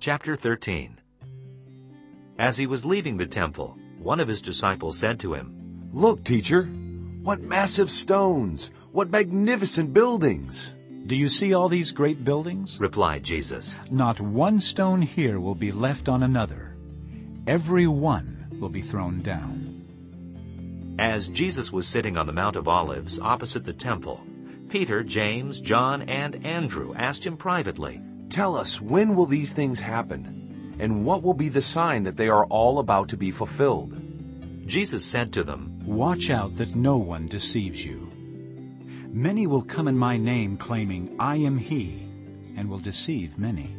Chapter 13 As he was leaving the temple, one of his disciples said to him, Look, teacher, what massive stones, what magnificent buildings. Do you see all these great buildings? replied Jesus. Not one stone here will be left on another. Every one will be thrown down. As Jesus was sitting on the Mount of Olives opposite the temple, Peter, James, John, and Andrew asked him privately, Tell us, when will these things happen? And what will be the sign that they are all about to be fulfilled? Jesus said to them, Watch out that no one deceives you. Many will come in my name claiming, I am he, and will deceive many.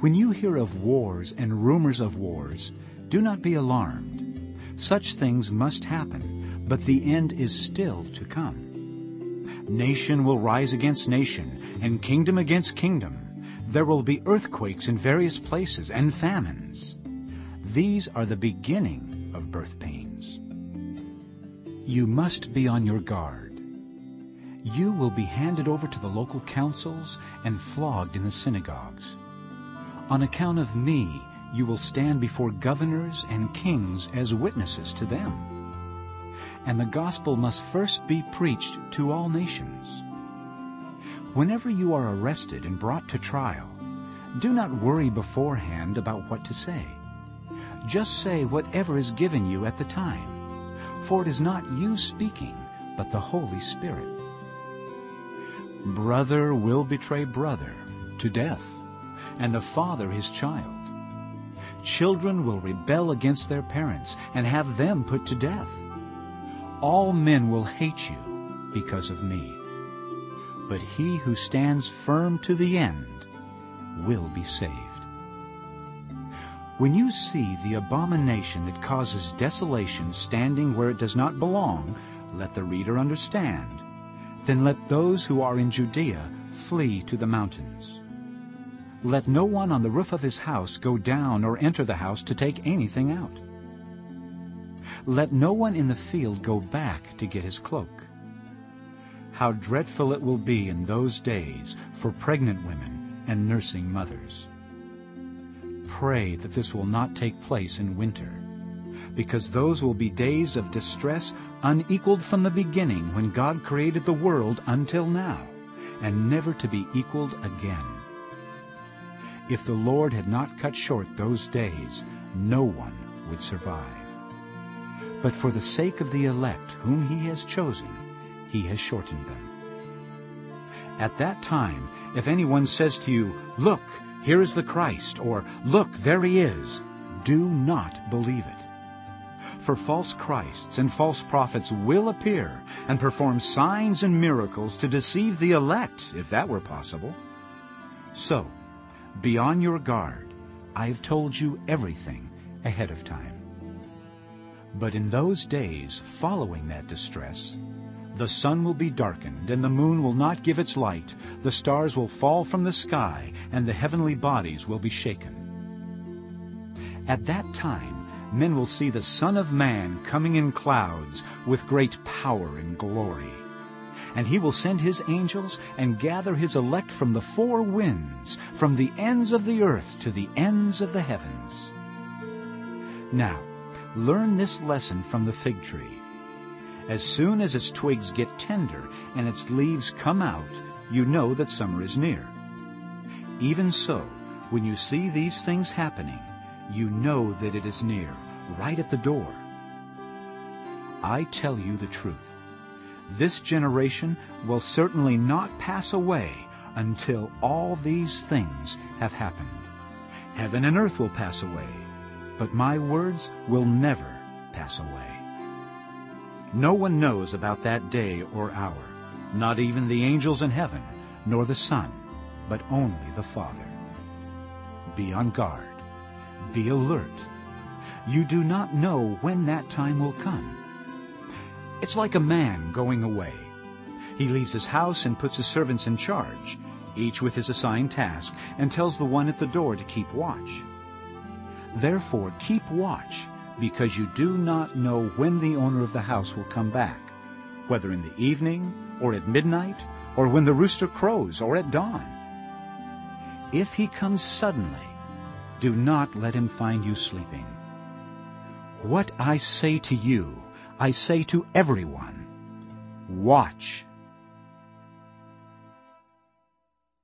When you hear of wars and rumors of wars, do not be alarmed. Such things must happen, but the end is still to come. Nation will rise against nation, and kingdom against kingdom. There will be earthquakes in various places, and famines. These are the beginning of birth pains. You must be on your guard. You will be handed over to the local councils and flogged in the synagogues. On account of me, you will stand before governors and kings as witnesses to them. And the gospel must first be preached to all nations. Whenever you are arrested and brought to trial, do not worry beforehand about what to say. Just say whatever is given you at the time, for it is not you speaking, but the Holy Spirit. Brother will betray brother to death, and the father his child. Children will rebel against their parents and have them put to death. All men will hate you because of me. But he who stands firm to the end will be saved. When you see the abomination that causes desolation standing where it does not belong, let the reader understand. Then let those who are in Judea flee to the mountains. Let no one on the roof of his house go down or enter the house to take anything out. Let no one in the field go back to get his cloak. How dreadful it will be in those days for pregnant women and nursing mothers. Pray that this will not take place in winter, because those will be days of distress unequaled from the beginning when God created the world until now, and never to be equaled again. If the Lord had not cut short those days, no one would survive. But for the sake of the elect whom he has chosen, he has shortened them. At that time, if anyone says to you, Look, here is the Christ, or Look, there he is, do not believe it. For false Christs and false prophets will appear and perform signs and miracles to deceive the elect, if that were possible. So, be on your guard. I have told you everything ahead of time. But in those days following that distress, the sun will be darkened, and the moon will not give its light. The stars will fall from the sky, and the heavenly bodies will be shaken. At that time men will see the Son of Man coming in clouds with great power and glory. And he will send his angels and gather his elect from the four winds, from the ends of the earth to the ends of the heavens. Now, learn this lesson from the fig tree. As soon as its twigs get tender and its leaves come out, you know that summer is near. Even so, when you see these things happening, you know that it is near, right at the door. I tell you the truth. This generation will certainly not pass away until all these things have happened. Heaven and earth will pass away, but my words will never pass away. No one knows about that day or hour, not even the angels in heaven, nor the Son, but only the Father. Be on guard. Be alert. You do not know when that time will come. It's like a man going away. He leaves his house and puts his servants in charge, each with his assigned task, and tells the one at the door to keep watch. Therefore keep watch, because you do not know when the owner of the house will come back, whether in the evening, or at midnight, or when the rooster crows, or at dawn. If he comes suddenly, Do not let him find you sleeping. What I say to you, I say to everyone, watch.